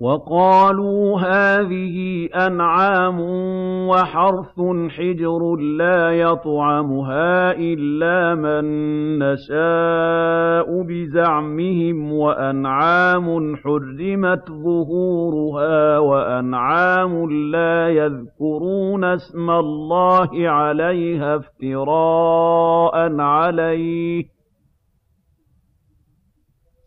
وَقَالُوا هَٰذِهِ أَنْعَامٌ وَحَرْثٌ حِجْرٌ لَّا يَطْعَمُهَا إِلَّا مَن نَّشَاءُ بِزَعْمِهِمْ وَأَنْعَامٌ حُرِّمَتْ ظُهُورُهَا وَأَنْعَامٌ لَّا يَذْكُرُونَ اسْمَ اللَّهِ عَلَيْهَا افْتِرَاءً عَلَيْهِ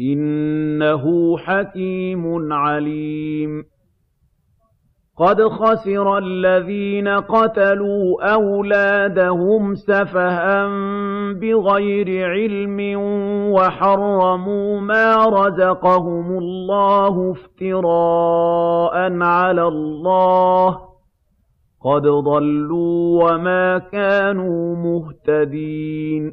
إِنَّهُ حَكِيمٌ عَلِيمٌ. قَدْ خَسِرَ الَّذِينَ قَتَلُوا أَوْلَادَهُمْ سَفَهًا بِغَيْرِ عِلْمٍ وَحَرَّمُوا مَا رَزَقَهُمُ اللَّهُ افْتِرَاءً عَلَى اللَّهِ ۚ. قَدْ ضَلُّوا وَمَا كَانُوا مُهْتَدِينَ.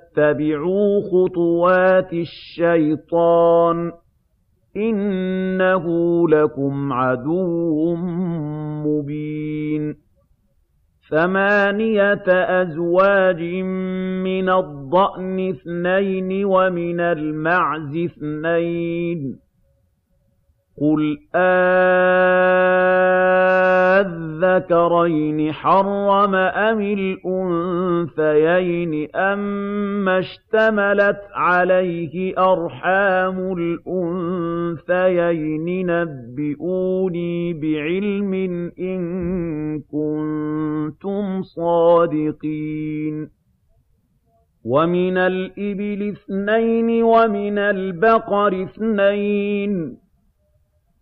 خُطُوَاتِ الشَّيْطَانِ ۚ إِنَّهُ لَكُمْ عَدُوٌّ مُّبِينٌ. ثَمَانِيَةَ أَزْوَاجٍ مِّنَ الضَّأْنِ اثْنَيْنِ وَمِنَ الْمَعْزِ اثْنَيْنِ. قُلْ أَٰلذَّكَرَيْنِ حَرَّمَ أَمِ الْأُنثَيَيْنِ أَمَّا اشْتَمَلَتْ عَلَيْهِ أَرْحَامُ الْأُنثَيَيْنِ ۖ نَبِّئُونِي بِعِلْمٍ إِن كُنتُمْ صَادِقِينَ وَمِنَ الْإِبِلِ اثْنَيْنِ وَمِنَ الْبَقَرِ اثْنَيْنِ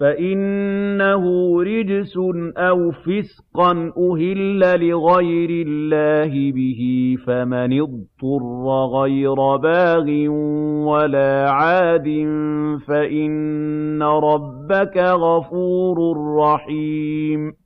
فَإِنَّهُ رِجْسٌ أَوْ فِسْقًا أُهِلَّ لِغَيْرِ اللَّهِ بِهِ ۖ فَمَنِ اضْطُرَّ غَيْرَ بَاغٍ وَلَا عَادٍ فَإِنَّ رَبَّكَ غَفُورٌ رَّحِيمٌ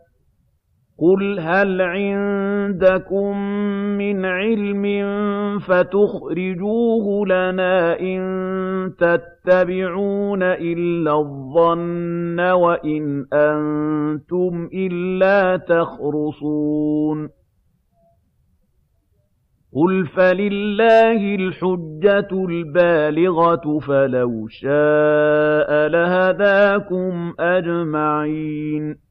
قُلْ هَلْ عِندَكُم مِّنْ عِلْمٍ فَتُخْرِجُوهُ لَنَا ۖ إِن تَتَّبِعُونَ إِلَّا الظَّنَّ وَإِنْ أَنتُمْ إِلَّا تَخْرُصُونَ قُلْ فَلِلَّهِ الْحُجَّةُ الْبَالِغَةُ ۖ فَلَوْ شَاءَ لَهَدَاكُمْ أَجْمَعِينَ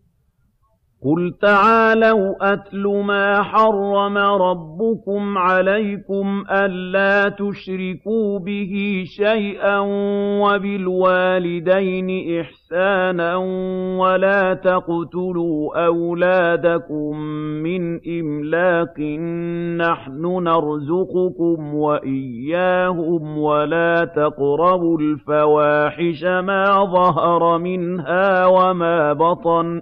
قُلْ تَعَالَوْا أَتْلُ مَا حَرَّمَ رَبُّكُمْ عَلَيْكُمْ أَلَّا تُشْرِكُوا بِهِ شَيْئًا وَبِالْوَالِدَيْنِ إِحْسَانًا وَلَا تَقْتُلُوا أَوْلَادَكُم مِّنْ إِمْلَاقٍ ۖ نَّحْنُ نَرْزُقُكُمْ وَإِيَّاهُمْ ۖ وَلَا تَقْرَبُوا الْفَوَاحِشَ مَا ظَهَرَ مِنْهَا وَمَا بَطَنَ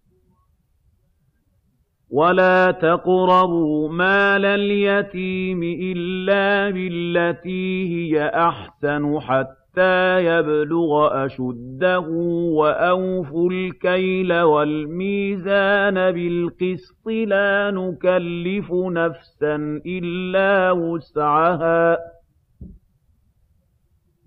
وَلَا تَقْرَبُوا مَالَ الْيَتِيمِ إِلَّا بِالَّتِي هِيَ أَحْسَنُ حَتَّىٰ يَبْلُغَ أَشُدَّهُ ۖ وَأَوْفُوا الْكَيْلَ وَالْمِيزَانَ بِالْقِسْطِ ۖ لَا نُكَلِّفُ نَفْسًا إِلَّا وُسْعَهَا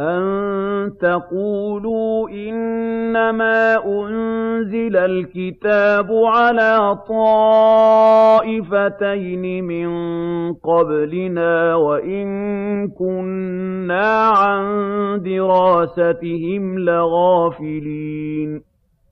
أَن تَقُولُوا إِنَّمَا أُنزِلَ الْكِتَابُ عَلَىٰ طَائِفَتَيْنِ مِن قَبْلِنَا وَإِن كُنَّا عَن دِرَاسَتِهِمْ لَغَافِلِينَ